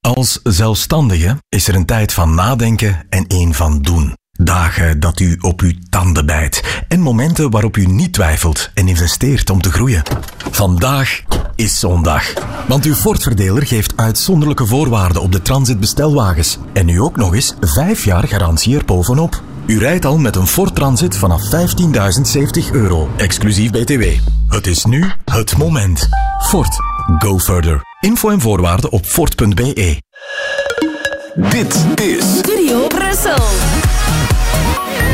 Als zelfstandige is er een tijd van nadenken en één van doen. Dagen dat u op uw tanden bijt en momenten waarop u niet twijfelt en investeert om te groeien. Vandaag is zondag, want uw Ford-verdeler geeft uitzonderlijke voorwaarden op de Transit bestelwagens en nu ook nog eens 5 jaar garantie erbovenop. U rijdt al met een Ford Transit vanaf 15.070 euro, exclusief BTW. Het is nu het moment. Ford, go further. Info en voorwaarden op Ford.be. Dit is Studio Brussel.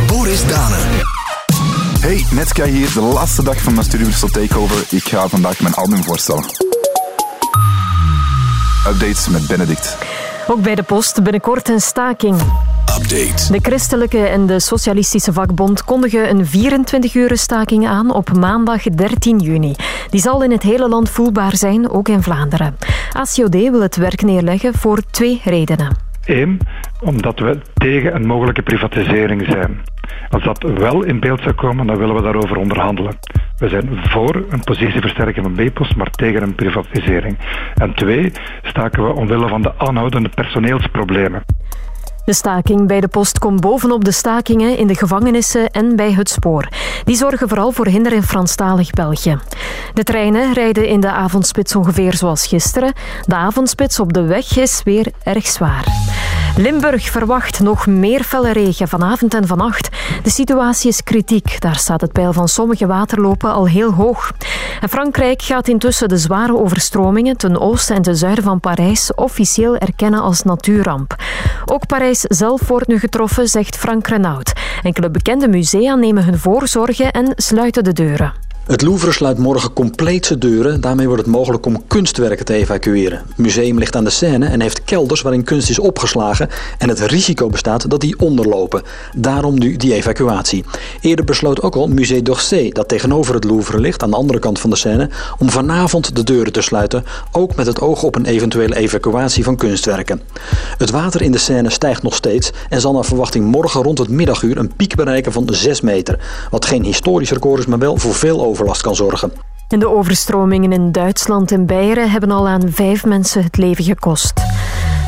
Boris Danen. Hey, Netska hier, de laatste dag van mijn Studio Brussel Takeover. Ik ga vandaag mijn album voorstellen. Updates met Benedict. Ook bij de post binnenkort een staking. Update. De christelijke en de socialistische vakbond kondigen een 24-uur staking aan op maandag 13 juni. Die zal in het hele land voelbaar zijn, ook in Vlaanderen. ACOD wil het werk neerleggen voor twee redenen. Eén, omdat we tegen een mogelijke privatisering zijn. Als dat wel in beeld zou komen, dan willen we daarover onderhandelen. We zijn voor een positieversterking van B-post, maar tegen een privatisering. En twee, staken we omwille van de aanhoudende personeelsproblemen. De staking bij de post komt bovenop de stakingen in de gevangenissen en bij het spoor. Die zorgen vooral voor hinder in Franstalig België. De treinen rijden in de avondspits ongeveer zoals gisteren. De avondspits op de weg is weer erg zwaar. Limburg verwacht nog meer felle regen vanavond en vannacht. De situatie is kritiek. Daar staat het peil van sommige waterlopen al heel hoog. En Frankrijk gaat intussen de zware overstromingen ten oosten en ten zuiden van Parijs officieel erkennen als natuurramp. Ook Parijs zelf wordt nu getroffen, zegt Frank Renaud. Enkele bekende musea nemen hun voorzorgen en sluiten de deuren. Het Louvre sluit morgen compleet zijn deuren. Daarmee wordt het mogelijk om kunstwerken te evacueren. Het museum ligt aan de Seine en heeft kelders waarin kunst is opgeslagen. En het risico bestaat dat die onderlopen. Daarom nu die evacuatie. Eerder besloot ook al Musée d'Orsay, dat tegenover het Louvre ligt, aan de andere kant van de Seine, om vanavond de deuren te sluiten. Ook met het oog op een eventuele evacuatie van kunstwerken. Het water in de Seine stijgt nog steeds en zal naar verwachting morgen rond het middaguur een piek bereiken van 6 meter. Wat geen historisch record is, maar wel voor veel over overlast kan zorgen. En de overstromingen in Duitsland en Beieren hebben al aan vijf mensen het leven gekost.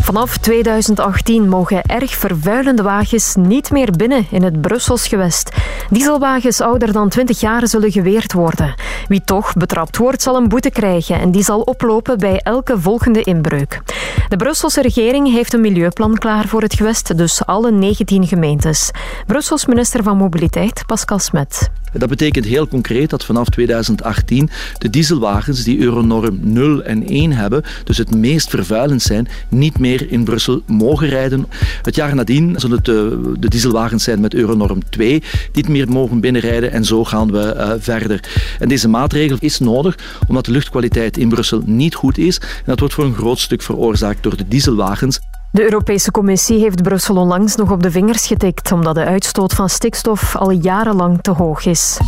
Vanaf 2018 mogen erg vervuilende wagens niet meer binnen in het Brussels gewest. Dieselwagens ouder dan 20 jaar zullen geweerd worden. Wie toch betrapt wordt, zal een boete krijgen en die zal oplopen bij elke volgende inbreuk. De Brusselse regering heeft een milieuplan klaar voor het gewest, dus alle 19 gemeentes. Brussels minister van Mobiliteit, Pascal Smet. Dat betekent heel concreet dat vanaf 2018 de dieselwagens die Euronorm 0 en 1 hebben, dus het meest vervuilend zijn, niet meer in Brussel mogen rijden. Het jaar nadien zullen het de, de dieselwagens zijn met Euronorm 2 die niet meer mogen binnenrijden en zo gaan we uh, verder. En deze maatregel is nodig omdat de luchtkwaliteit in Brussel niet goed is en dat wordt voor een groot stuk veroorzaakt door de dieselwagens. De Europese Commissie heeft Brussel onlangs nog op de vingers getikt omdat de uitstoot van stikstof al jarenlang te hoog is.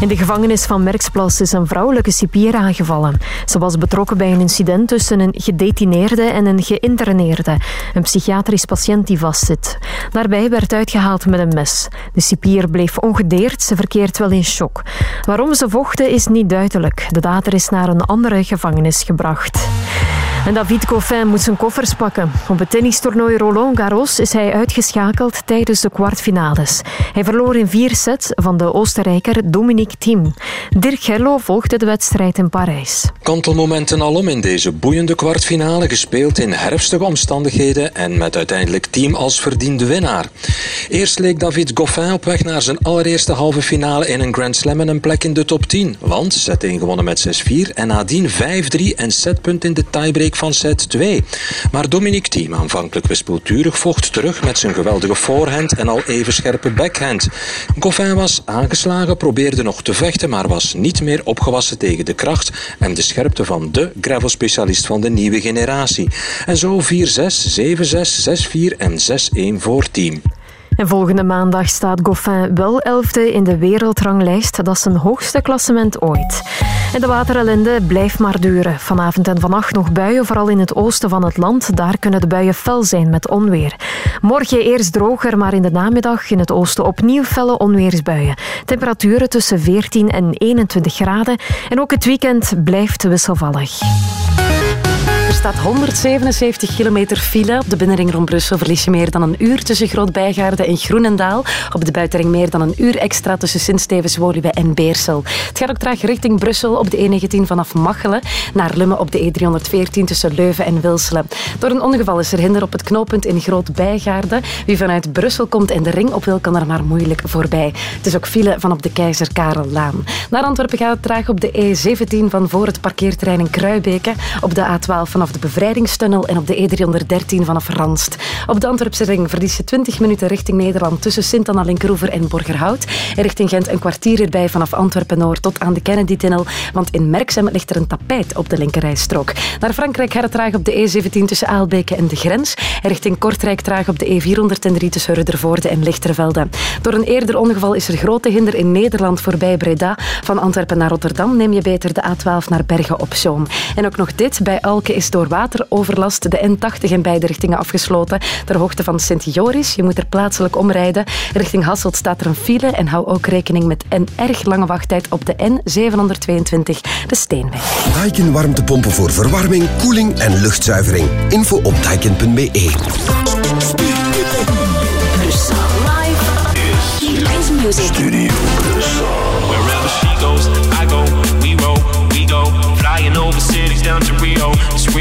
In de gevangenis van Merksplas is een vrouwelijke cipier aangevallen. Ze was betrokken bij een incident tussen een gedetineerde en een geïnterneerde, een psychiatrisch patiënt die vastzit. Daarbij werd uitgehaald met een mes. De cipier bleef ongedeerd, ze verkeert wel in shock. Waarom ze vochten is niet duidelijk. De dader is naar een andere gevangenis gebracht. En David Goffin moet zijn koffers pakken. Op het tennistoernooi Roland Garros is hij uitgeschakeld tijdens de kwartfinales. Hij verloor in vier sets van de Oostenrijker Dominique Thiem. Dirk Gerlo volgde de wedstrijd in Parijs. Kantelmomenten alom in deze boeiende kwartfinale, gespeeld in herfstige omstandigheden en met uiteindelijk Thiem als verdiende winnaar. Eerst leek David Goffin op weg naar zijn allereerste halve finale in een Grand Slam en een plek in de top 10. Want set 1 gewonnen met 6-4 en nadien 5-3 en setpunt in de tiebreak van set 2. Maar Dominique Thiem, aanvankelijk wispelturig, vocht terug met zijn geweldige voorhand en al even scherpe backhand. Goffin was aangeslagen, probeerde nog te vechten, maar was niet meer opgewassen tegen de kracht en de scherpte van de gravelspecialist van de nieuwe generatie. En zo 4-6, 7-6, 6-4 en 6-1 voor Team. En volgende maandag staat Goffin wel elfde in de wereldranglijst. Dat is zijn hoogste klassement ooit. En de waterellende blijft maar duren. Vanavond en vannacht nog buien, vooral in het oosten van het land. Daar kunnen de buien fel zijn met onweer. Morgen eerst droger, maar in de namiddag in het oosten opnieuw felle onweersbuien. Temperaturen tussen 14 en 21 graden. En ook het weekend blijft wisselvallig. Staat 177 kilometer file. Op de binnenring rond Brussel verlies je meer dan een uur tussen Groot-Bijgaarden en Groenendaal. Op de buitenring meer dan een uur extra tussen Sint-Stevens, Woluwe en Beersel. Het gaat ook traag richting Brussel op de E19 vanaf Machelen naar Lummen op de E314 tussen Leuven en Wilselen. Door een ongeval is er hinder op het knooppunt in Groot-Bijgaarden. Wie vanuit Brussel komt en de ring op wil, kan er maar moeilijk voorbij. Het is ook file van op de Keizer Karellaan. Naar Antwerpen gaat het traag op de E17 van voor het parkeerterrein in Kruibeke, op de A12 vanaf de Bevrijdingstunnel en op de E313 vanaf Ranst. Op de Antwerpse ring verlies je 20 minuten richting Nederland tussen Sint-Anna Linkeroever en Borgerhout. En richting Gent een kwartier erbij vanaf Antwerpen-Noord tot aan de Kennedy-tunnel, want in Merksem ligt er een tapijt op de linkerrijstrook. Naar Frankrijk gaat het traag op de E17 tussen Aalbeke en de grens. En richting Kortrijk traag op de E403 tussen Ruddervoorde en Lichtervelde. Door een eerder ongeval is er grote hinder in Nederland voorbij Breda. Van Antwerpen naar Rotterdam neem je beter de A12 naar Bergen op Zoom. En ook nog dit. Bij Alke is door wateroverlast de N80 in beide richtingen afgesloten. Ter hoogte van Sint-Joris. Je moet er plaatselijk omrijden. Richting Hasselt staat er een file. En hou ook rekening met een erg lange wachttijd op de N722, de Steenweg. Daikin warmtepompen voor verwarming, koeling en luchtzuivering. Info op daikin.be. Studio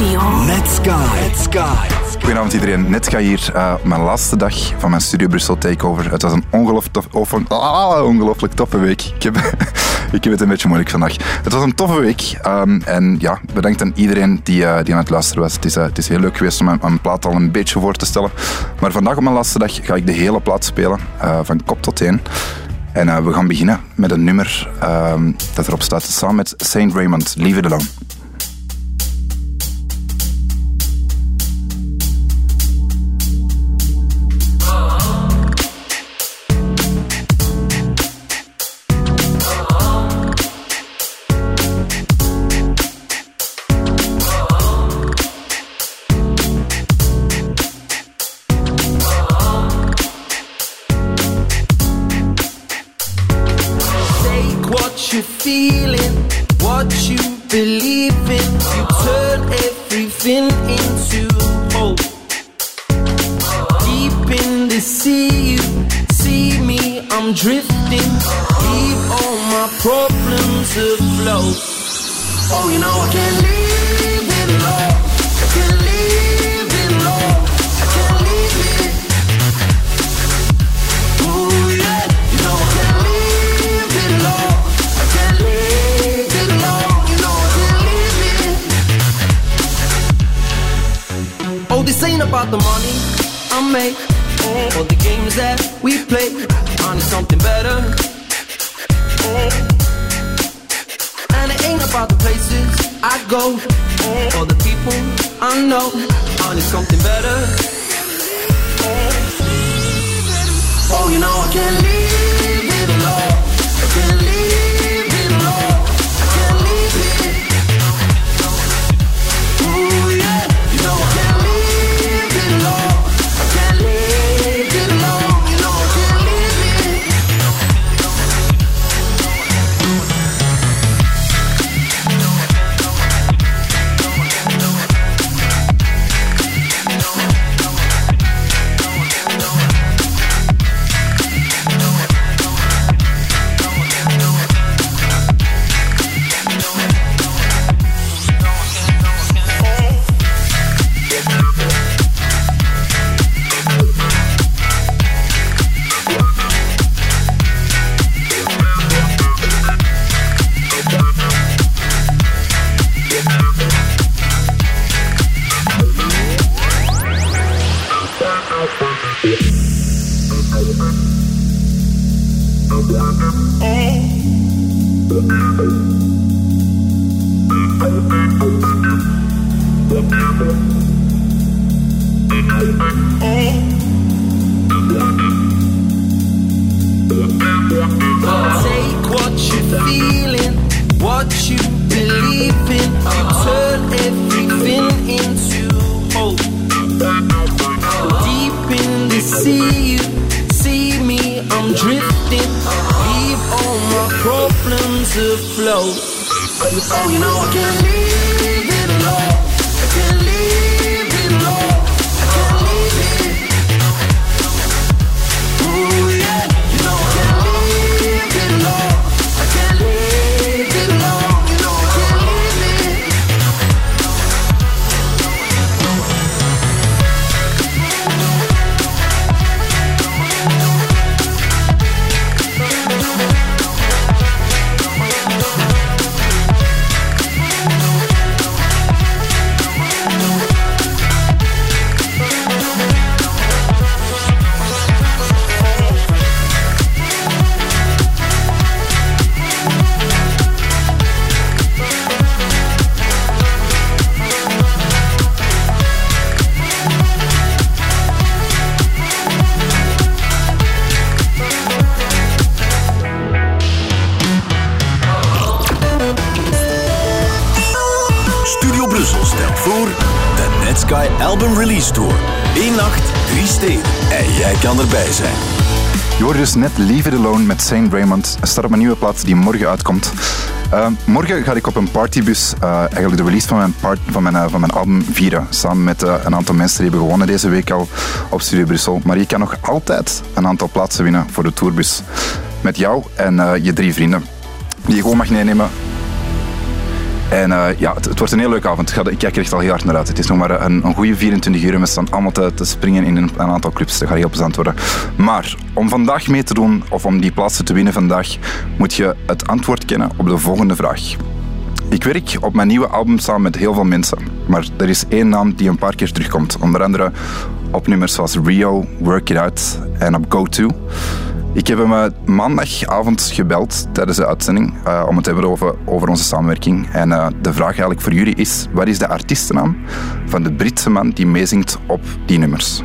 Studio. Net Sky. Net Sky. Goedenavond iedereen. Net ga hier eh, mijn laatste dag van mijn Studio Brussel Takeover. Het was een ongelooflijk, tof, of een, ah, ongelooflijk toffe week. Ik heb, ik heb het een beetje moeilijk vandaag. Het was een toffe week. ehm, en ja, bedankt aan iedereen die, eh, die aan het luisteren was. Het is, eh, het is heel leuk geweest om mijn, mijn plaat al een beetje voor te stellen. Maar vandaag op mijn laatste dag ga ik de hele plaat spelen. eh, van kop tot teen. En eh, we gaan beginnen met een nummer ehm, dat erop staat. Samen met Saint Raymond. Leave it alone. Drifting. Leave all my problems afloat. Oh, you know I can't leave it alone. I can't leave it alone. I can't leave it. Ooh, yeah. You know I can't leave it alone. I can't leave it alone. You know I can't leave it. Oh, this ain't about the money I make oh, or the games that we play. I need something better. And it ain't about the places I go or the people I know. I need something better. Oh, you know I can't leave dus net Leave It Alone met Saint Raymond. Het staat op mijn nieuwe plaat die morgen uitkomt. Uh, morgen ga ik op een partybus uh, eigenlijk de release van mijn, part, van, mijn, uh, van mijn album vieren. Samen met een aantal mensen die hebben gewonnen deze week al op Studio Brussel. Maar je kan nog altijd een aantal plaatsen winnen voor de tourbus. Met jou en je drie vrienden. Die je gewoon mag meenemen en uh, ja, het, wordt een heel leuke avond. Ik kijk er echt al heel hard naar uit. Het is nog maar een, een goede 24 uur we staan allemaal te, te springen in een, een, aantal clubs. Dat gaat heel plezant worden. Maar om vandaag mee te doen of om die plaatsen te winnen vandaag, moet je het antwoord kennen op de volgende vraag. Ik werk op mijn nieuwe album samen met heel veel mensen. Maar er is één naam die een paar keer terugkomt. Onder andere op nummers zoals Rio, Work It Out en op Go To. Ik heb hem maandagavond gebeld tijdens de uitzending uh, om het te hebben over, over onze samenwerking. En uh, de vraag eigenlijk voor jullie is, wat is de artiestennaam van de Britse man die meezingt op die nummers?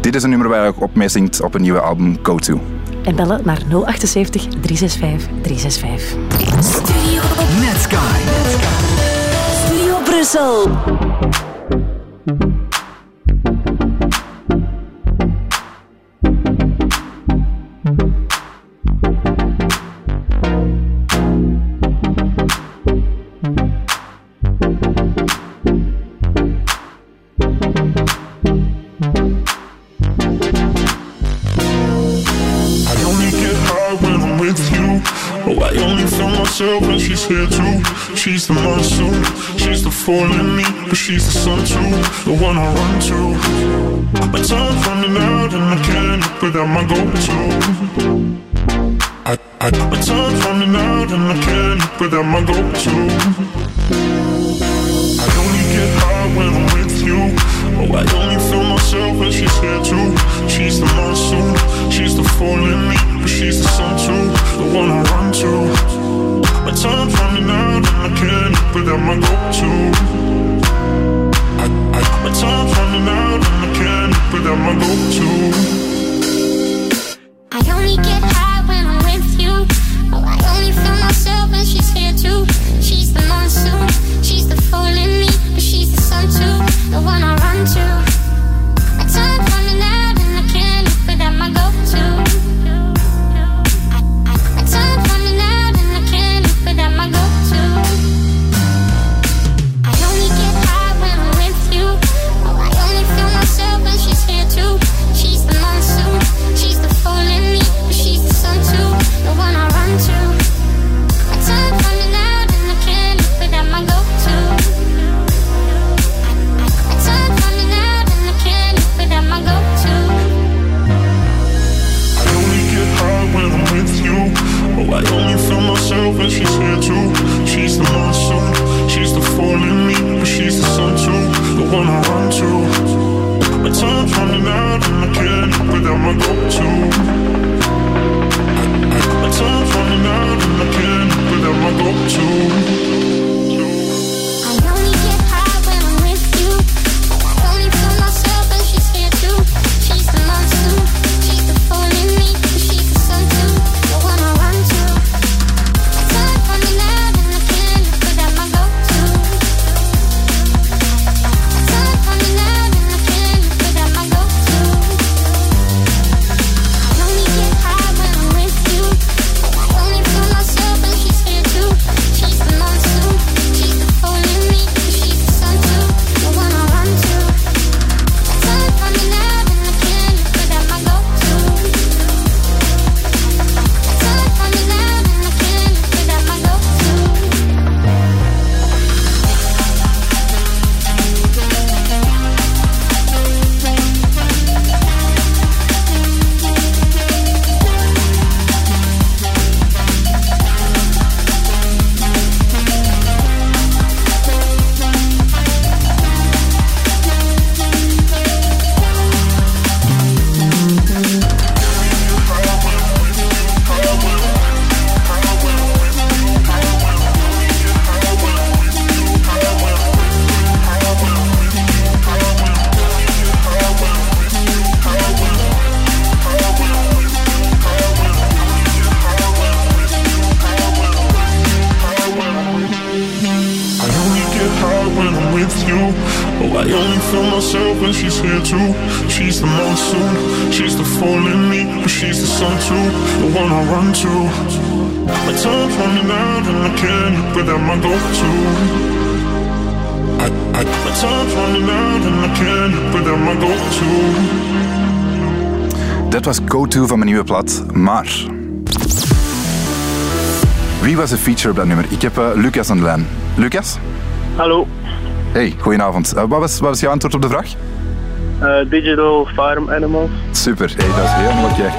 Dit is een nummer waar ik op meezingt op een nieuwe album Go To. En bellen naar 078 365 365. Studio Netsky. Studio Brussel. When she's here too. She's the monsoon, she's the fall in me, but she's the sun too, the one I run to. My time's running out and I can't live without my go-to. I, I, my time's running out and I can't live without my go-to. I only get high when I'm with you. Oh, I only feel myself when she's here too. She's the monsoon, she's the fall in me, but she's the sun too, the one I run to. My time's running out and I can't live without my go-to. I, I, my time's running out and I can't live without my go-to. I only get you. Oh, I only feel myself when she's here too. She's the monsoon, she's the fall in me, but she's the sun too, the one I run to. My time's running out and I can't live without my go-to. I, I, my time's running out and I can't live without my go-to. Dat was Go-To van mijn nieuwe plaat, maar... Wie was de feature op dat nummer? Ik heb eh, Lucas aan de lijn. Lucas? Hallo, Hey, goedenavond. Eh, wat, was, wat was jouw antwoord op de vraag? eh, Digital Farm Animals. Super, hey, dat is helemaal oké.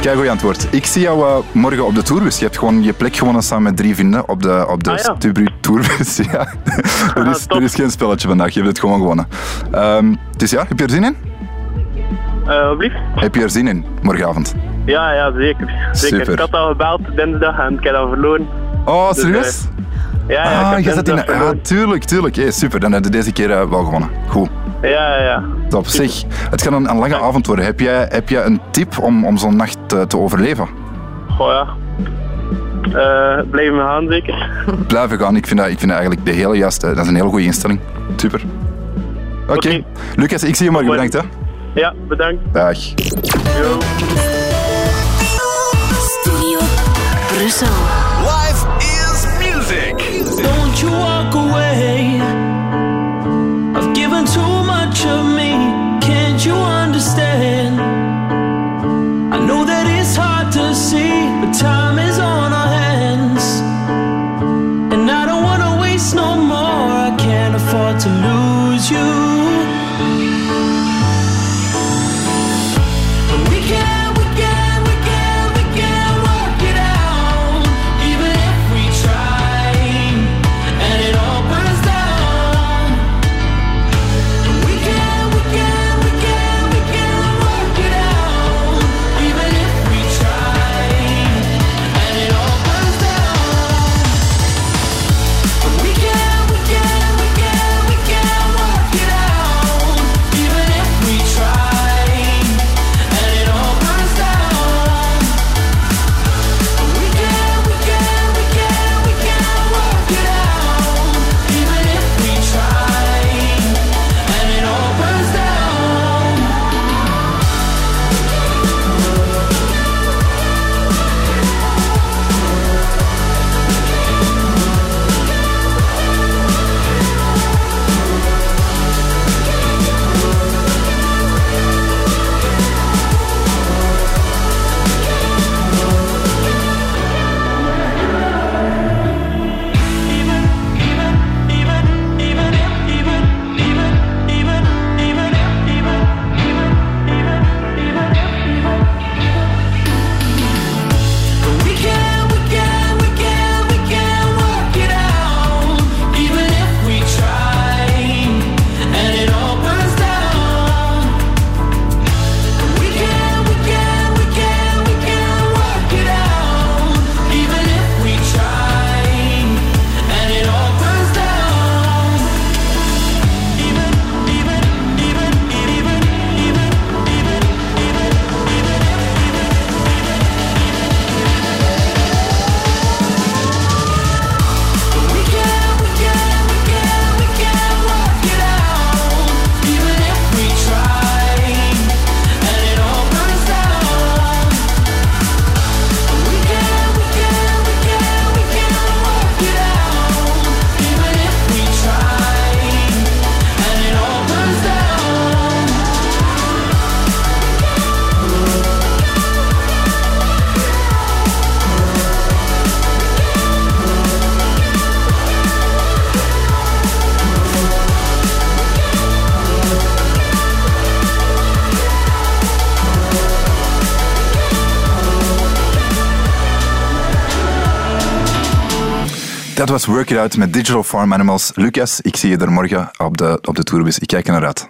Kijk, goeie antwoord. Ik zie jou eh, morgen op de tourbus. Je hebt gewoon je plek gewonnen samen met drie vrienden op de, op de Ah, ja. Stubru tourbus. ja. er, is, er is geen spelletje vandaag, je hebt het gewoon gewonnen. Ehm, dus ja, heb je er zin in? Alblieft? Heb je er zin in, morgenavond? Ja, ja, zeker. zeker. Super. Ik had al gebeld dinsdag en ik heb dat verloren. Oh, Dus, serieus? Ja, ja, ik ah, je zat in... verloren. tuurlijk, tuurlijk. Hey, super, dan heb je deze keer eh, wel gewonnen. Goed. Ja, ja, ja. Top. Zeg, het gaat een, een lange avond worden. Heb jij, heb jij een tip om, om zo'n nacht eh, te overleven? Goh, ja. Eh blijven gaan, zeker. Blijven gaan, ik vind dat, ik vind dat eigenlijk de hele juiste. Dat is een hele goede instelling. Super. Oké. Lucas, ik zie je morgen. Bedankt hè. Ja, bedankt. Dag. Yo. Studio Brussel. you walk away? I've given too much of me, can't you understand? I know that it's hard to see, but time is on our hands. And I don't wanna waste no more, I can't afford to lose you. Was Work It Out met Digital Farm Animals. Lucas, ik zie je er morgen op de, op de tourbus. Ik kijk er naar uit.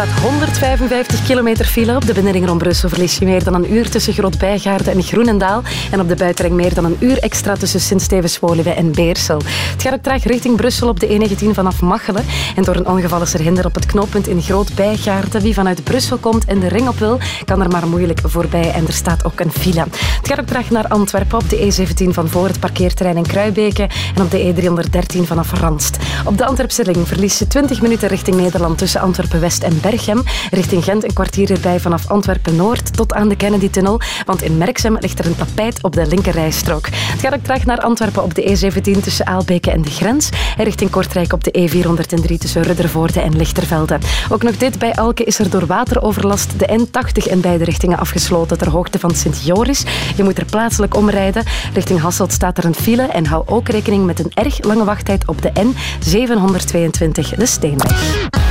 Staat 155 kilometer file. Op de binnenring rond Brussel verlies je meer dan een uur tussen Groot-Bijgaarden en Groenendaal. En op de buitenring meer dan een uur extra tussen Sint-Stevens-Woluwe en Beersel. Het gaat ook richting Brussel op de E19 vanaf Machelen. En door een ongeval is er hinder op het knooppunt in Groot-Bijgaarden. Wie vanuit Brussel komt en de ring op wil, kan er maar moeilijk voorbij. En er staat ook een file. Het gaat ook naar Antwerpen op de E17 van voor het parkeerterrein in Kruibeke. En op de E313 vanaf Randst. Op de Antwerpse ring verlies je 20 minuten richting Nederland tussen Antwerpen-West en Richting Gent een kwartier erbij vanaf Antwerpen-Noord tot aan de Kennedy-tunnel. Want in Merksem ligt er een tapijt op de linkerrijstrook. Het gaat ook traag naar Antwerpen op de E17 tussen Aalbeke en de grens. En richting Kortrijk op de E403 tussen Ruddervoorde en Lichtervelde. Ook nog dit, bij Alke is er door wateroverlast de N80 in beide richtingen afgesloten ter hoogte van Sint-Joris. Je moet er plaatselijk omrijden. Richting Hasselt staat er een file en hou ook rekening met een erg lange wachttijd op de N722, de Steenweg.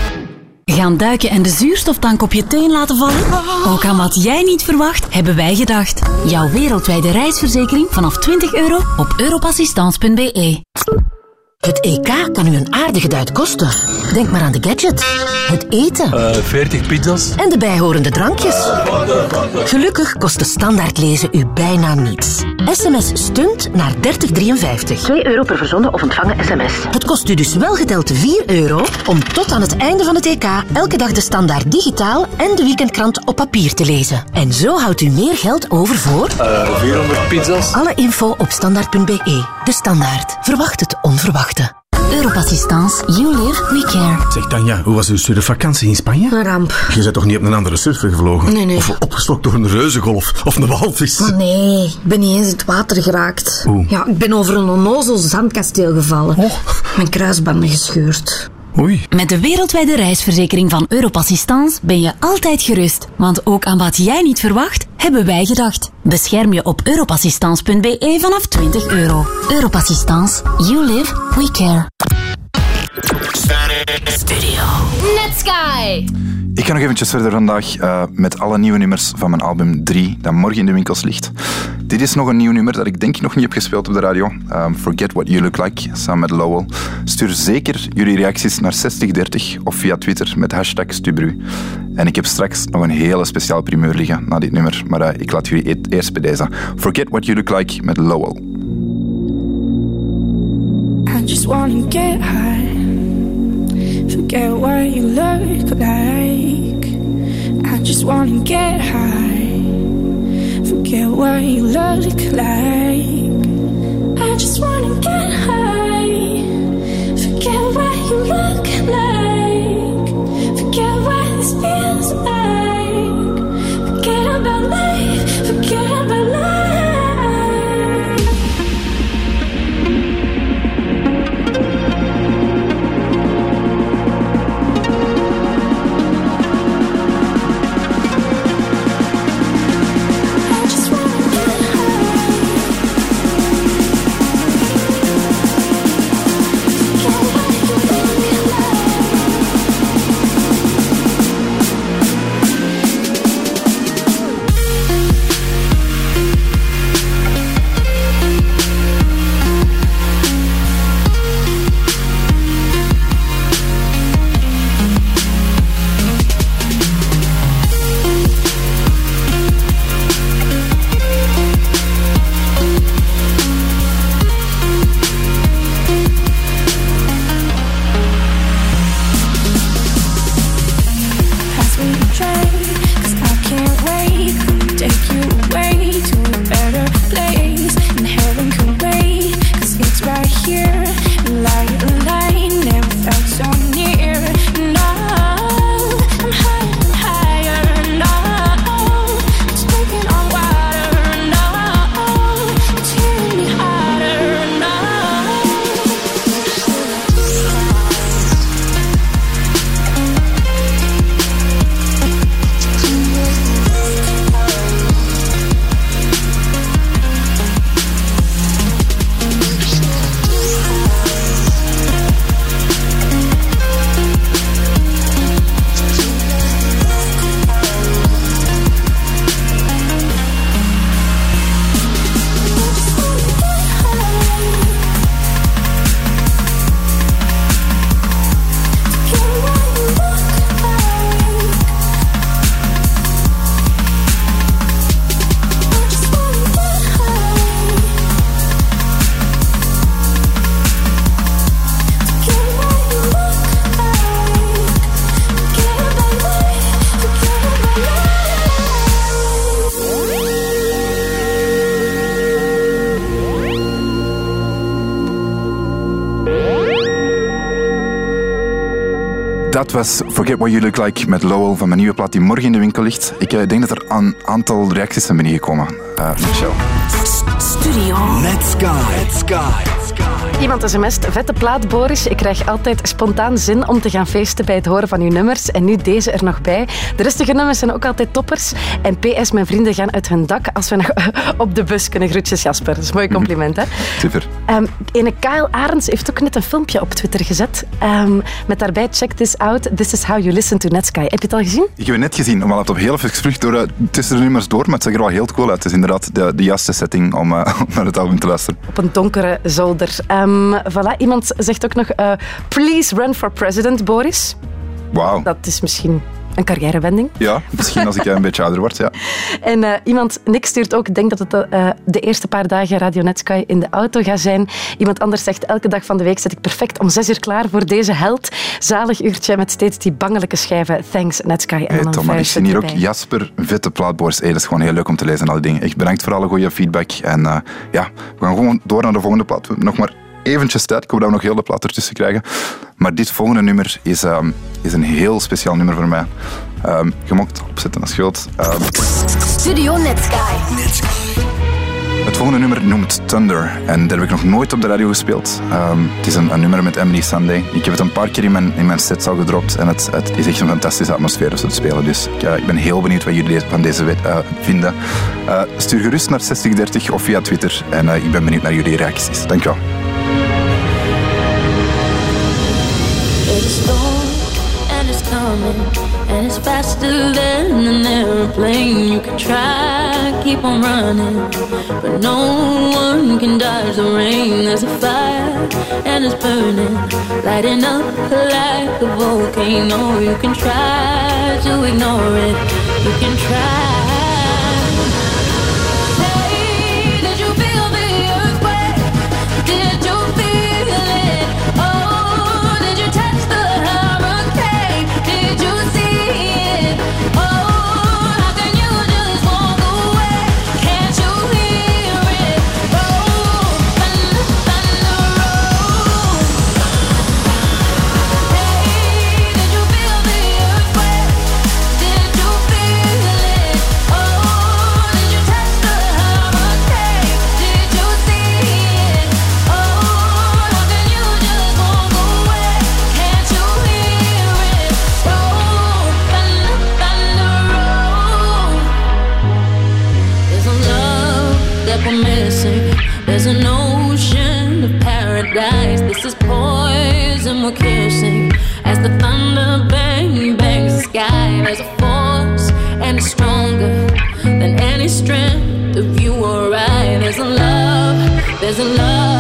Gaan duiken en de zuurstoftank op je teen laten vallen? Ook aan wat jij niet verwacht, hebben wij gedacht. Jouw wereldwijde reisverzekering vanaf 20 euro op europassistance.be. Het EK kan u een aardige duit kosten. Denk maar aan de gadget, het eten 40 pizza's. en de bijhorende drankjes. Gelukkig kost de standaard lezen u bijna niets. SMS stunt naar 3053. 2 euro per verzonden of ontvangen sms. Het kost u dus wel geteld 4 euro om tot aan het einde van het EK elke dag de standaard digitaal en de weekendkrant op papier te lezen. En zo houdt u meer geld over voor... 400 pizza's. Alle info op standaard.be. De Standaard. Verwacht het onverwachte. Europassistance. You live, we care. Zeg Tanja, hoe was uw studievakantie in Spanje? Een ramp. Je bent toch niet op een andere surfer gevlogen? Nee, nee. Of opgeslokt door een reuzengolf of een walvis? Maar nee, ik ben niet eens in het water geraakt. Oeh. Ja, ik ben over een onnozel zandkasteel gevallen. Mijn kruisbanden gescheurd. Oei. Met de wereldwijde reisverzekering van Europassistance ben je altijd gerust. Want ook aan wat jij niet verwacht, hebben wij gedacht. Bescherm je op europassistance.be vanaf 20 euro. Europassistance. You live, we care. Studio. Netsky. Ik ga nog eventjes verder vandaag eh, met alle nieuwe nummers van mijn album 3, dat morgen in de winkels ligt. Dit is nog een nieuw nummer dat ik denk ik nog niet heb gespeeld op de radio. Um, Forget What You Look Like, samen met Lowell. Stuur zeker jullie reacties naar 6030 of via Twitter met hashtag Stubru. En ik heb straks nog een hele speciaal primeur liggen na dit nummer, maar eh, ik laat jullie e- eerst bij deze. Forget What You Look Like met Lowell. I just wanna get high. Forget what you look like. I just wanna get high. Forget what you look like. I just wanna get high. Was Forget What You Look Like met Lowell van mijn nieuwe plaat die morgen in de winkel ligt. Ik eh, denk dat er een aantal reacties zijn binnengekomen. Uh, Michel. Studio. Let's go. Iemand sms't, vette plaat Boris. Ik krijg altijd spontaan zin om te gaan feesten bij het horen van uw nummers. En nu deze er nog bij. De rustige nummers zijn ook altijd toppers. En PS, mijn vrienden gaan uit hun dak als we nog op de bus kunnen. Groetjes Jasper. Dat is een mooi compliment, hè? Super. Um, ene Kyle Arends heeft ook net een filmpje op Twitter gezet. Um, met daarbij, check this out. This is how you listen to Netsky. Heb je het al gezien? Ik heb het net gezien, maar het op heel even vlucht door, uh, tussen de nummers door. Maar het zag er wel heel cool uit. Het is inderdaad de, de juiste setting om, uh, om naar het album te luisteren. Op een donkere zolder. Um, voilà. Iemand zegt ook nog, uh, please run for president, Boris. Wauw. Dat is misschien een carrièrewending. Ja, misschien als ik een beetje ouder word, ja. En uh, iemand, Nick stuurt ook, ik denk dat het uh, de eerste paar dagen Radio Netsky in de auto gaat zijn. Iemand anders zegt, elke dag van de week zit ik perfect om zes uur klaar voor deze held. Zalig uurtje met steeds die bangelijke schijven. Thanks, Netsky. En hey, Tom, maar ik zie hier ook Jasper, vette plaatboors. Hey, dat is gewoon heel leuk om te lezen en al die dingen. Echt bedankt voor alle goede feedback. En uh, ja, we gaan gewoon door naar de volgende plaat. We hebben nog maar eventjes tijd. Ik hoop dat we nog heel de plaat ertussen krijgen. Maar dit volgende nummer is, um, is een heel speciaal nummer voor mij. Um, je mag het opzetten als je wilt. Um, Studio Netsky. Het volgende nummer noemt Thunder. En dat heb ik nog nooit op de radio gespeeld. Um, het is een, een, nummer met Emily Sunday. Ik heb het een paar keer in mijn, in mijn sets al gedropt. En het, het is echt een fantastische atmosfeer als we het spelen. Dus ik, uh, ik ben heel benieuwd wat jullie van deze uh, vinden. Uh, stuur gerust naar 6030 of via Twitter. En ik ben benieuwd naar jullie reacties. Dankjewel. Coming and it's faster than an airplane. You can try, keep on running, but no one can dodge the rain. There's a fire and it's burning, lighting up like a volcano. You can try to ignore it, you can try. Poison kissing. As the thunder bang bangs the sky, there's a force and it's stronger than any strength of you or I. There's a love. There's a love.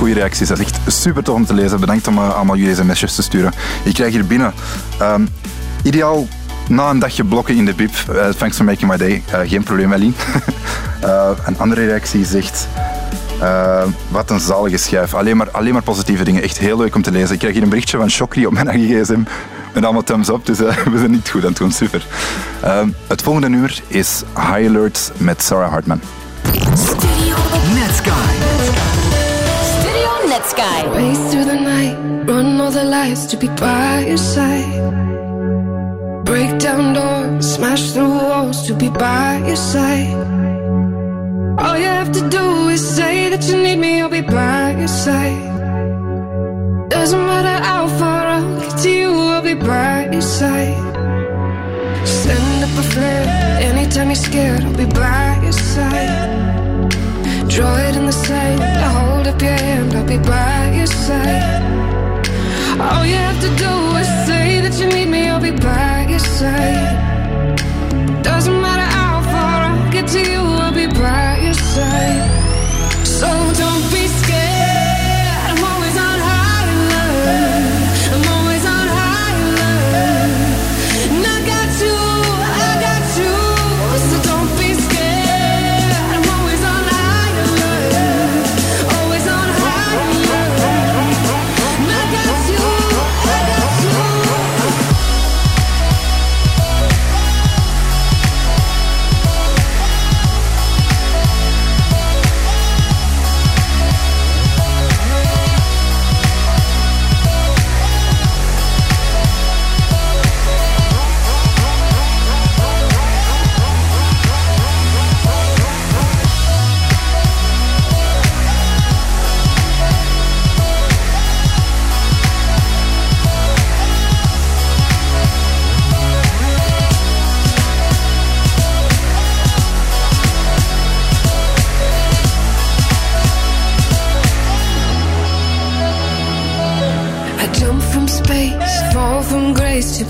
Goede reacties. Dat is echt super tof om te lezen. Bedankt om uh, allemaal jullie sms'jes te sturen. Ik krijg hier binnen. Um, ideaal na een dagje blokken in de bib. Uh, thanks for making my day. Uh, geen probleem. Eh, een andere reactie zegt... eh, wat een zalige schijf. Alleen maar, alleen maar positieve dingen. Echt heel leuk om te lezen. Ik krijg hier een berichtje van Shokri op mijn gsm. Met allemaal thumbs up, dus eh, we zijn niet goed aan het doen. Super. Eh, het volgende nummer is High Alert met Sarah Hartman. Studio Netsky. Race through the night, run all the lights to be by your side. Break down doors, smash through walls to be by your side. All you have to do is say that you need me, I'll be by your side. Doesn't matter how far I'll get to you, I'll be by your side. Send up a flare anytime you're scared, I'll be by your side. Draw it in the sand, up your hand, I'll be by your side. All you have to do is say that you need me, I'll be by your side.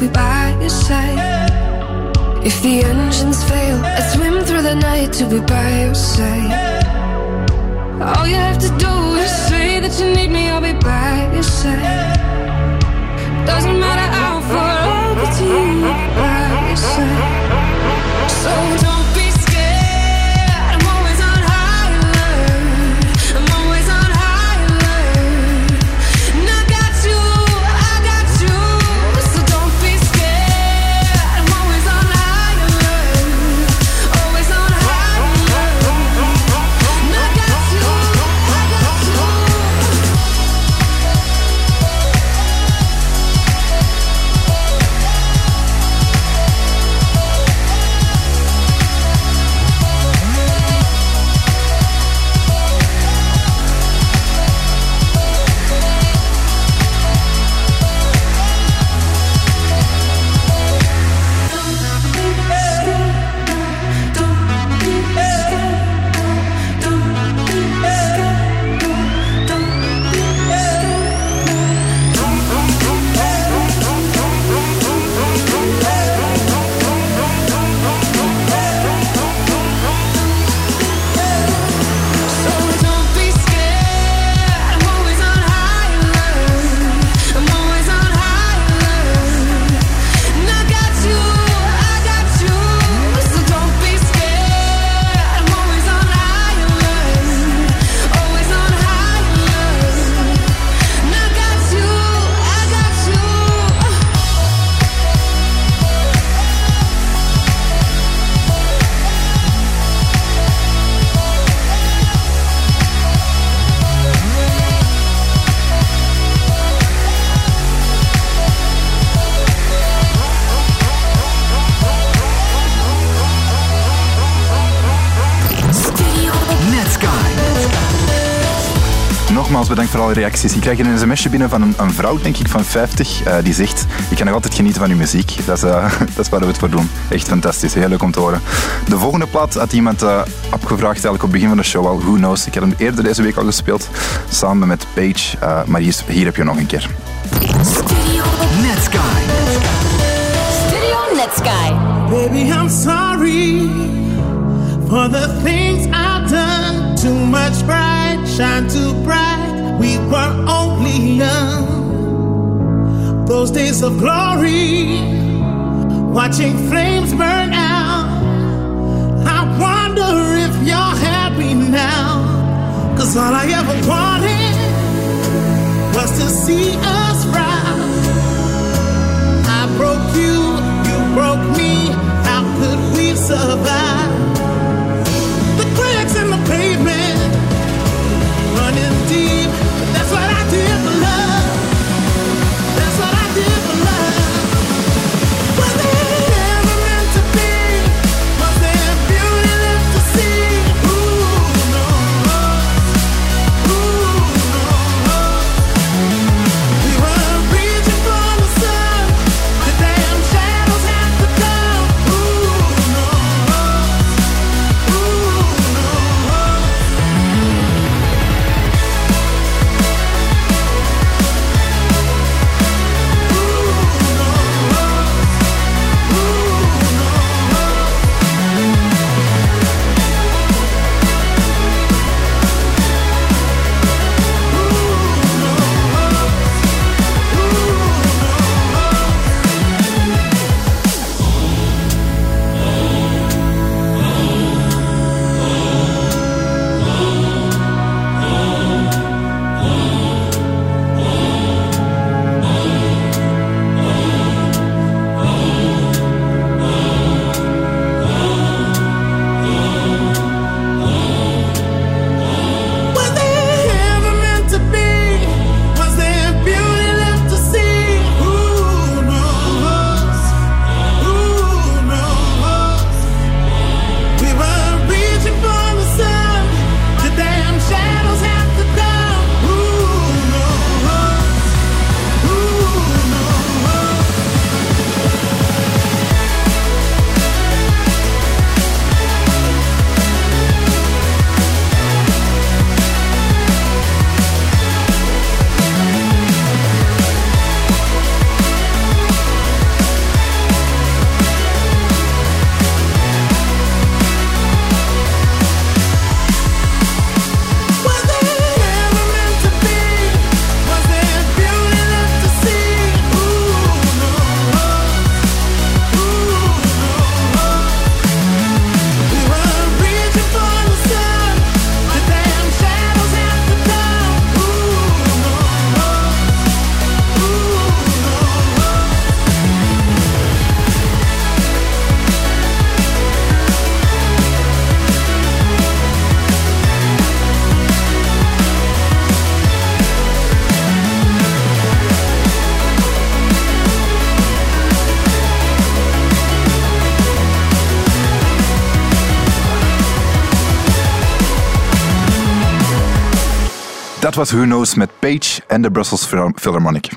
Be by your side. If the engines fail, I swim through the night to be by your side. All you have to do is say that you need me, I'll be by your side. Doesn't matter how far bedankt voor alle reacties. Ik krijg hier een sms'je binnen van een, een vrouw, denk ik, van 50. eh, die zegt, ik kan nog altijd genieten van uw muziek. Dat is, eh, dat is waar we het voor doen. Echt fantastisch. Heel leuk om te horen. De volgende plaat had iemand eh, opgevraagd eigenlijk op het begin van de show al. Who knows? Ik heb hem eerder deze week al gespeeld. Samen met Paige. Eh, maar hier, is- hier heb je nog een keer. Netsky. Studio Netsky. Baby, I'm sorry for the things I've done. Too much pride, shine too bright. We were only young. Those days of glory, watching flames burn out. I wonder if you're happy now. Cause all I ever wanted was to see us rise. I broke you, you broke me. How could we survive? Dat was Who Knows met Page en de Brussels Phil- Philharmonic.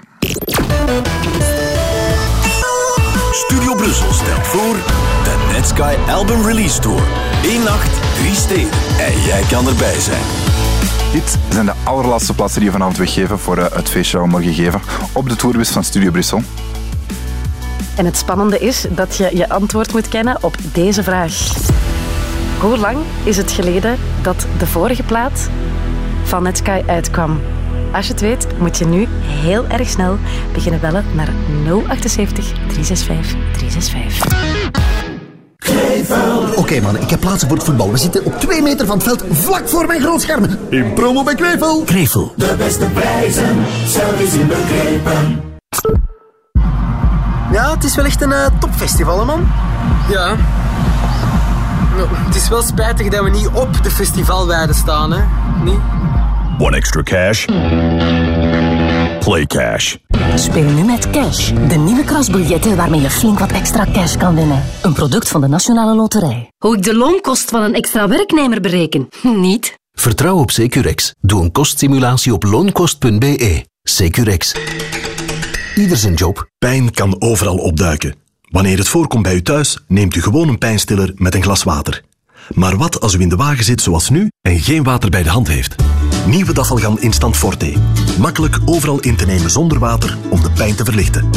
Studio Brussel stelt voor de Netsky Album Release Tour. Eén nacht, drie steden. En jij kan erbij zijn. Dit zijn de allerlaatste plaatsen die we vanavond weggeven voor eh, het feestje dat we morgen geven op de tourbus van Studio Brussel. En het spannende is dat je je antwoord moet kennen op deze vraag. Hoe lang is het geleden dat de vorige plaat van Netsky uitkwam? Als je het weet, moet je nu heel erg snel beginnen bellen naar 078 365 365. Oké man, ik heb plaatsen voor het voetbal. We zitten op twee meter van het veld, vlak voor mijn grootschermen. In promo bij Krevel. Krevel. De beste prijzen, zelfs in begrepen. Ja, het is wel echt een eh, topfestival, hè, man. Ja. Nou, het is wel spijtig dat we niet op de festivalweide staan, hè. Niet? One extra cash. Play cash. Speel nu met Cash, de nieuwe krasbiljetten waarmee je flink wat extra cash kan winnen. Een product van de Nationale Loterij. Hoe ik de loonkost van een extra werknemer bereken? Niet. Vertrouw op Securex. Doe een kostsimulatie op loonkost.be. Securex. Ieder zijn job. Pijn kan overal opduiken. Wanneer het voorkomt bij u thuis, neemt u gewoon een pijnstiller met een glas water. Maar wat als u in de wagen zit zoals nu en geen water bij de hand heeft? Nieuwe Dafalgan Instant Forte. Makkelijk overal in te nemen zonder water om de pijn te verlichten.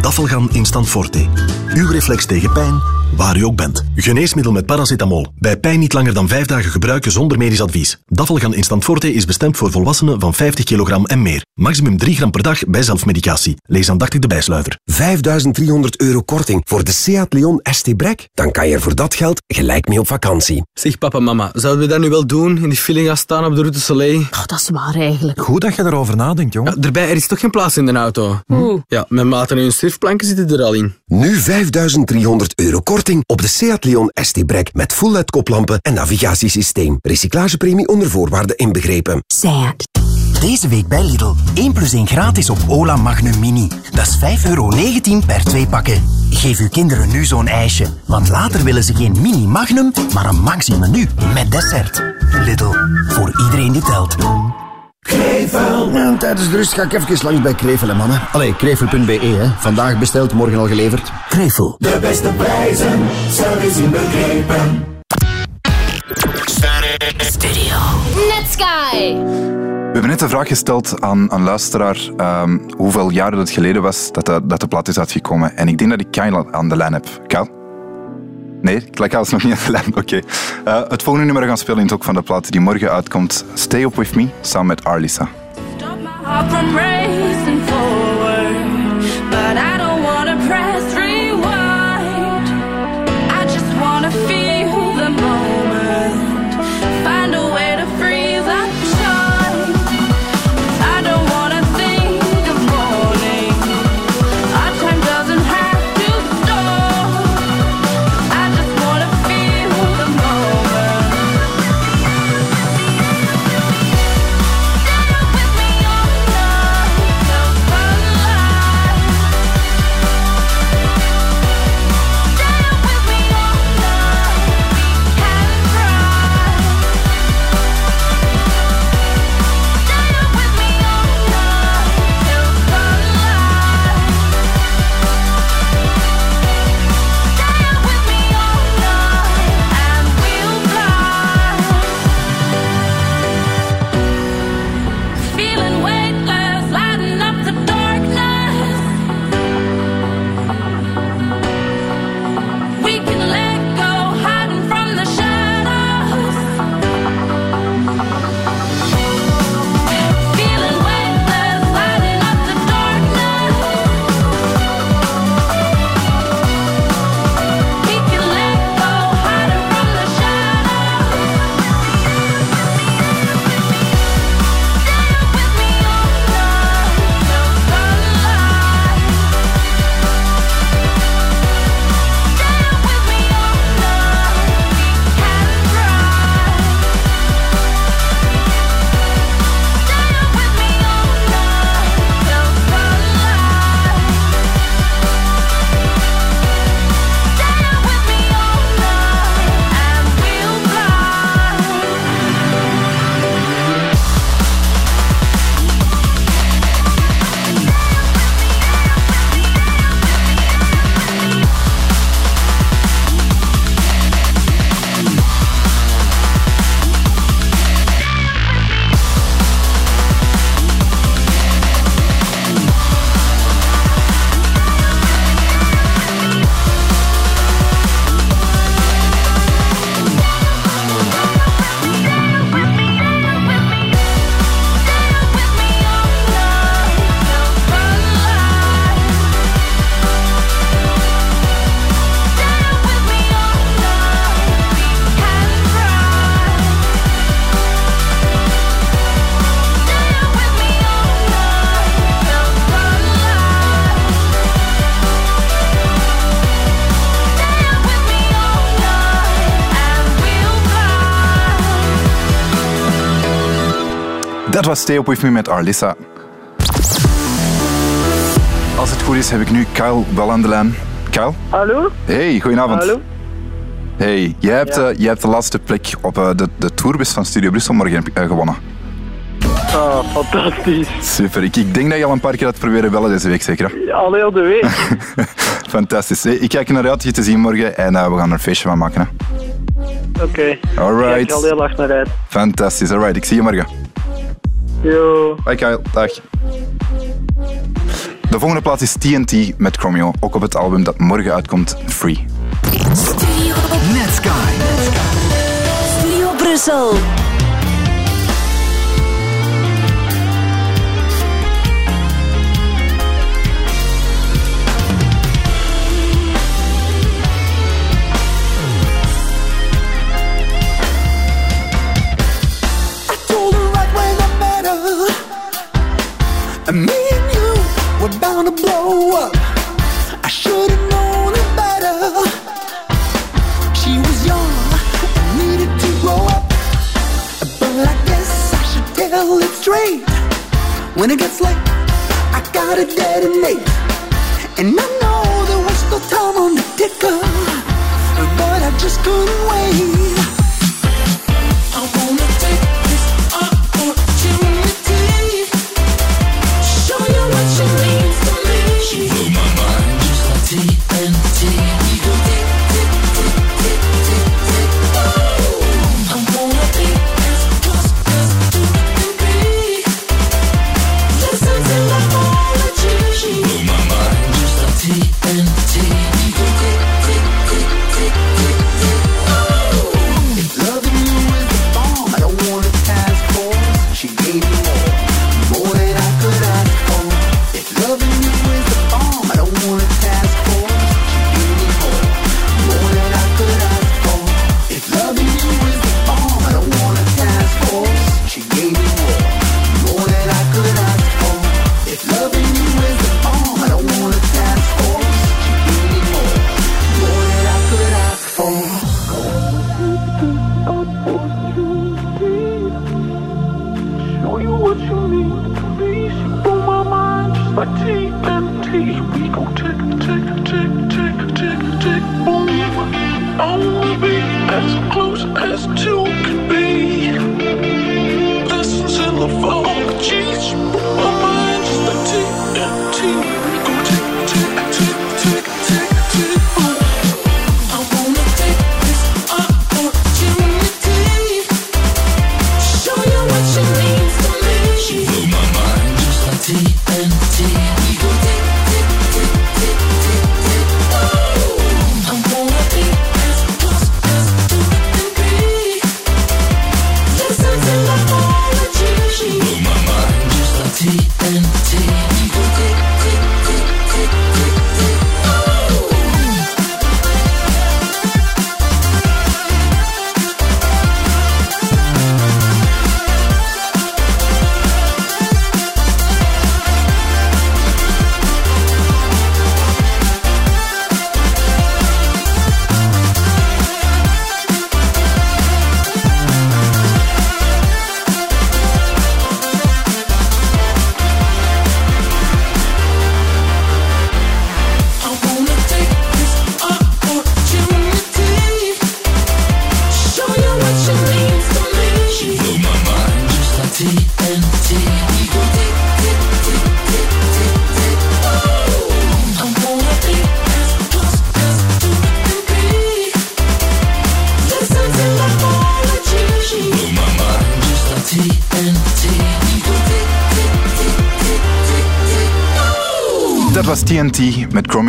Dafalgan Instant Forte. Uw reflex tegen pijn, waar u ook bent. Geneesmiddel met paracetamol. Bij pijn niet langer dan vijf dagen gebruiken zonder medisch advies. Dafalgan Instant Forte is bestemd voor volwassenen van 50 kilogram en meer. Maximum 3 gram per dag bij zelfmedicatie. Lees aandachtig de bijsluiter. 5300 euro korting voor de Seat Leon ST Brek? Dan kan je er voor dat geld gelijk mee op vakantie. Zeg papa, mama, zouden we dat nu wel doen? In die file gaan staan op de route Soleil? Oh, dat is waar eigenlijk. Goed dat je erover nadenkt, jongen. Ja, erbij, er is toch geen plaats in de auto? Oeh. Ja, mijn maat en hun schriftplanken zitten er al in. Nu 5300 euro korting op de Seat Leon ST Brek met full LED koplampen en navigatiesysteem. Recyclagepremie onder voorwaarden inbegrepen. Seat. Deze week bij Lidl. 1 plus 1 gratis op Ola Magnum Mini. Dat is 5,19 euro per twee pakken. Geef uw kinderen nu zo'n ijsje. Want later willen ze geen mini Magnum, maar een maxi menu met dessert. Lidl. Voor iedereen die telt. Krevel. Tijdens de rust ga ik even langs bij Krevelen, mannen. Allee, krevel.be, hè. Vandaag besteld, morgen al geleverd. Krevel. De beste prijzen, service inbegrepen. Studio. Netsky. We hebben net de vraag gesteld aan een luisteraar ehm, hoeveel jaren het geleden was dat de, dat de plaat is uitgekomen. En ik denk dat ik Kyle aan de lijn heb. Kyle? Nee, Kyle is nog niet aan de lijn. Oké. Eh, het volgende nummer gaan spelen in het ook van de plaat die morgen uitkomt. Stay Up With Me, samen met Arlisa. heart from racing was Stay Up With Me met Arlissa. Als het goed is, heb ik nu Kyle wel aan de lijn. Kyle? Hallo? Hey, goedenavond. Hallo? Hey, jij hebt, eh, jij hebt de laatste plek op eh, de, de tourbus van Studio Brussel morgen eh, gewonnen. Ah, fantastisch. Super. Ik, ik denk dat je al een paar keer had proberen bellen deze week, zeker? Al heel de week. Fantastisch. Hey, ik kijk naar uit je te zien morgen en we gaan er een feestje van maken. Oké. Alright. Ik kijk al heel erg naar uit. Fantastisch. Alright, ik zie je morgen. Hoi Kyle, dag. De volgende plaats is TNT met Chromium ook op het album dat morgen uitkomt, Free. Studio Netsky. Studio Brussel.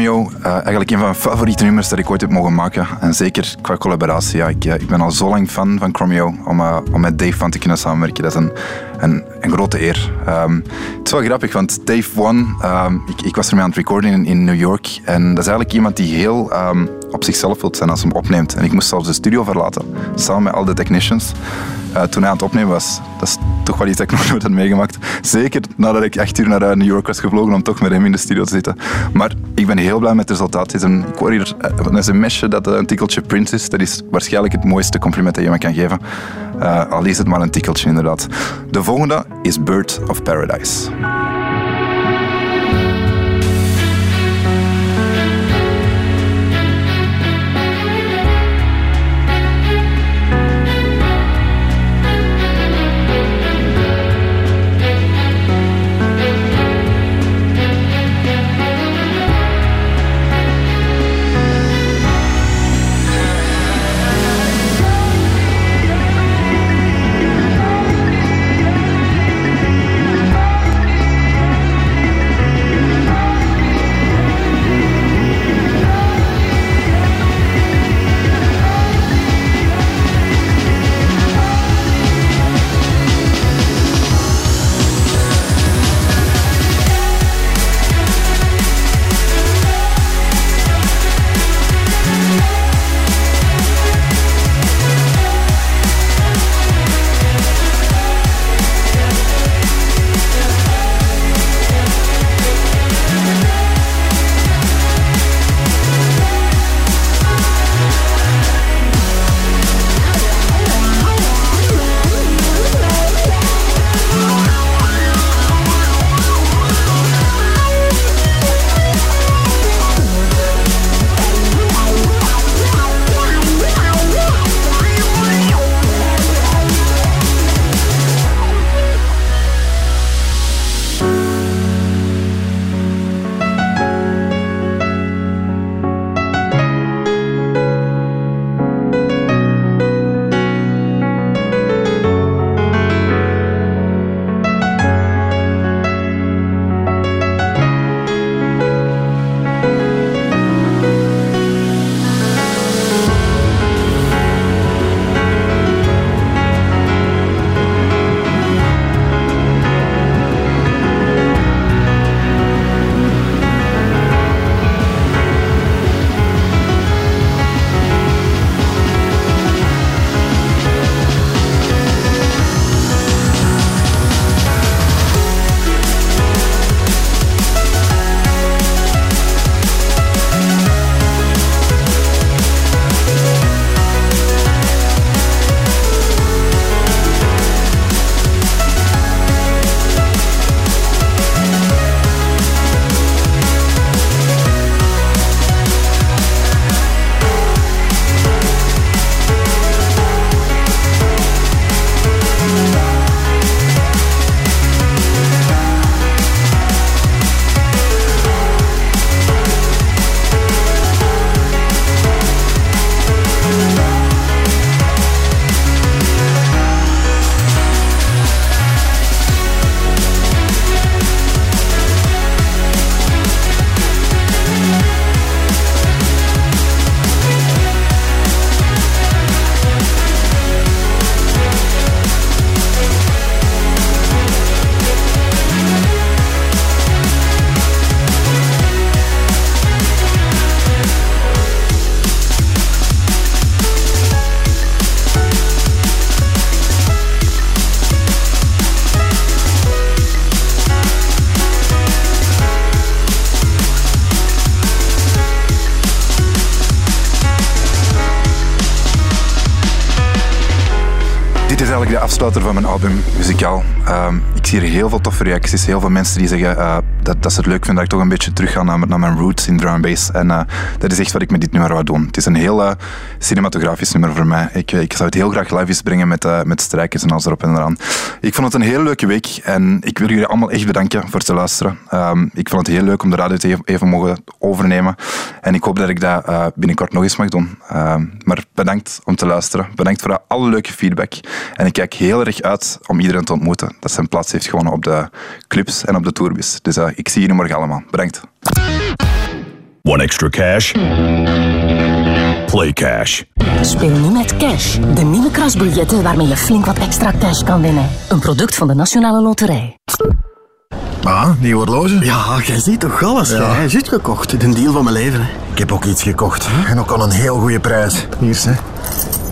Eh, eigenlijk een van mijn favoriete nummers dat ik ooit heb mogen maken. En zeker qua collaboratie. Ja. Ik, eh, ik ben al zo lang fan van Chromeo om, eh, om met Dave van te kunnen samenwerken. Dat is een, een, een grote eer. Ehm, het is wel grappig, want Dave One, ehm, ik, ik, was ermee aan het recorden in, New York. En dat is eigenlijk iemand die heel ehm, op zichzelf wilt zijn als hij hem opneemt. En ik moest zelfs de studio verlaten, samen met al de technicians, toen hij aan het opnemen was. Dat toch wel iets dat ik nog nooit had meegemaakt. Zeker nadat ik echt hier naar eh, New York was gevlogen om toch met hem in de studio te zitten. Maar ik ben heel blij met het resultaat. Het is een, ik hoor hier eh, een mesje dat eh, een tikkeltje Print is. Dat is waarschijnlijk het mooiste compliment dat je me kan geven. Al is het maar een tikkeltje inderdaad. De volgende is Bird of Paradise. Afsluiter van mijn album, muzikaal. Ehm, ik zie hier heel veel toffe reacties. Heel veel mensen die zeggen eh, dat, dat het leuk vinden dat ik toch een beetje terug ga naar, mijn roots in drum bass. En eh, dat is echt wat ik met dit nummer wou doen. Het is een heel eh, cinematografisch nummer voor mij. Ik, ik zou het heel graag live eens brengen met, eh, met strijkers en alles erop en eraan. Ik vond het een heel leuke week en ik wil jullie allemaal echt bedanken voor te luisteren. Ehm, ik vond het heel leuk om de radio te even, mogen overnemen. En ik hoop dat ik dat eh, binnenkort nog eens mag doen. Ehm, maar bedankt om te luisteren. Bedankt voor alle leuke feedback. En ik kijk heel erg uit om iedereen te ontmoeten dat zijn plaats heeft gewonnen op de clubs en op de tourbus. Dus eh, ik zie jullie morgen allemaal. Bedankt. One extra cash. Play cash. Speel nu met Cash, de nieuwe krasbiljetten waarmee je flink wat extra cash kan winnen. Een product van de Nationale Loterij. Ah, nieuw horloge? Ja, jij ziet toch alles, Ja. jij hebt gekocht. De deal van mijn leven, hè. Ik heb ook iets gekocht. En ook al een heel goede prijs. Hier, hè.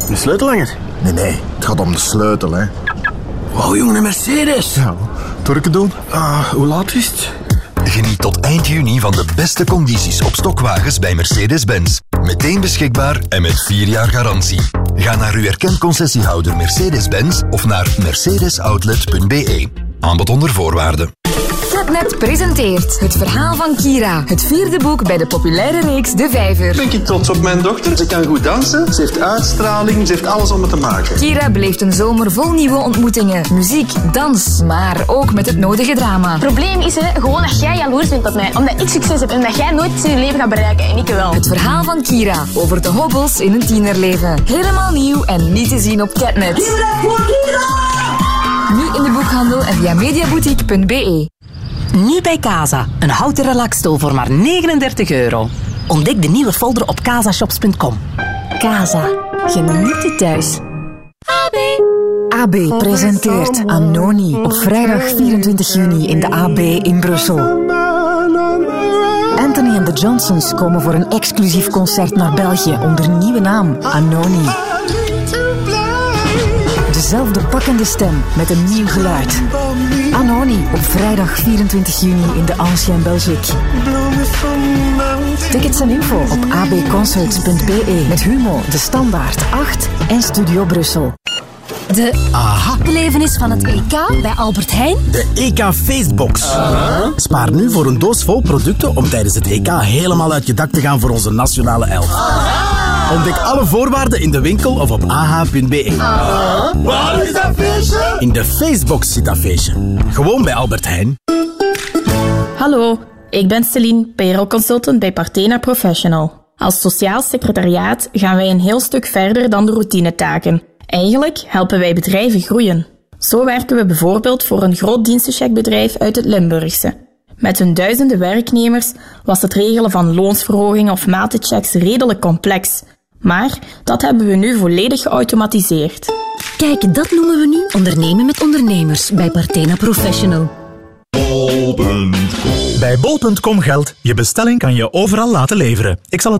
De sleutelhanger? Nee, nee. Het gaat om de sleutel, hè. Wauw, jongen, een Mercedes. Ja, Turken doen? Ah, hoe laat is het? Geniet tot eind juni van de beste condities op stokwagens bij Mercedes-Benz. Meteen beschikbaar en met 4 jaar garantie. Ga naar uw erkend concessiehouder Mercedes-Benz of naar mercedesoutlet.be. Aanbod onder voorwaarden. Catnet presenteert het verhaal van Kira. Het vierde boek bij de populaire reeks De Vijver. Ben ik trots op mijn dochter? Ze kan goed dansen, ze heeft uitstraling, ze heeft alles om het te maken. Kira beleeft een zomer vol nieuwe ontmoetingen, muziek, dans, maar ook met het nodige drama. Het probleem is hè, gewoon dat jij jaloers bent op mij. Omdat ik succes heb en dat jij nooit in je leven gaat bereiken. En ik wel. Het verhaal van Kira over de hobbels in een tienerleven. Helemaal nieuw en niet te zien op Catnet. Nu in de boekhandel en via mediaboutique.be. Nu bij Casa, een houten relaxstoel voor maar 39 euro. Ontdek de nieuwe folder op casashops.com. Casa, geniet je thuis. AB presenteert Anoni op vrijdag 24 juni in de AB in Brussel. Anthony en de Johnsons komen voor een exclusief concert naar België onder nieuwe naam Anoni. Dezelfde pakkende stem met een nieuw geluid. Anoni op vrijdag 24 juni in de Ancien Belgique. Tickets en info op abconcerts.be met Humo, De Standaard 8 en Studio Brussel. De aha-belevenis van het EK bij Albert Heijn. De EK Facebox. Spaar nu voor een doos vol producten om tijdens het EK helemaal uit je dak te gaan voor onze nationale elf. Ontdek alle voorwaarden in de winkel of op ah.be. Waar is dat feestje? In de Facebox zit dat feestje. Gewoon bij Albert Heijn. Hallo, ik ben Celine, payroll consultant bij Partena Professional. Als sociaal secretariaat gaan wij een heel stuk verder dan de routinetaken. Eigenlijk helpen wij bedrijven groeien. Zo werken we bijvoorbeeld voor een groot dienstencheckbedrijf uit het Limburgse. Met hun duizenden werknemers was het regelen van loonsverhogingen of matenchecks redelijk complex. Maar dat hebben we nu volledig geautomatiseerd. Kijk, dat noemen we nu ondernemen met ondernemers bij Partena Professional. Bij bol.com geldt, je bestelling kan je overal laten leveren. Ik zal het